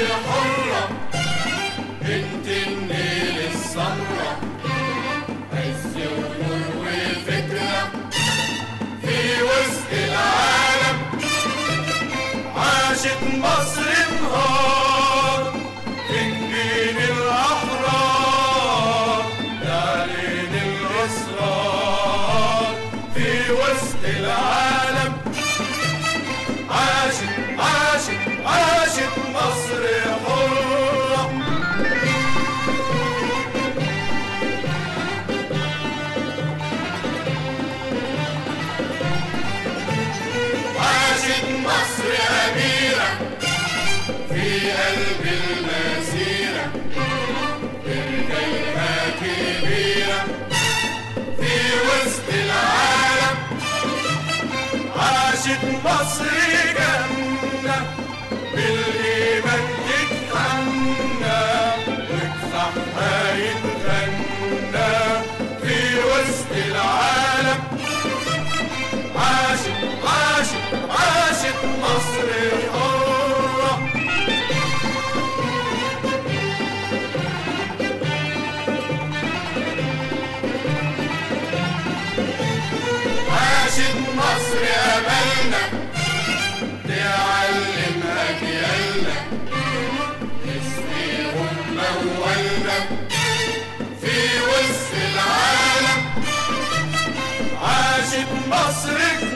الحرة. بنت النيل السمرة عز ونور وفكرة. في وسط العالم عاشت مصر نهار في النيل الأحرار تعلن الإصرار في وسط العالم بالإيمان مولنا في وسط العالم. عاشت مصر جموع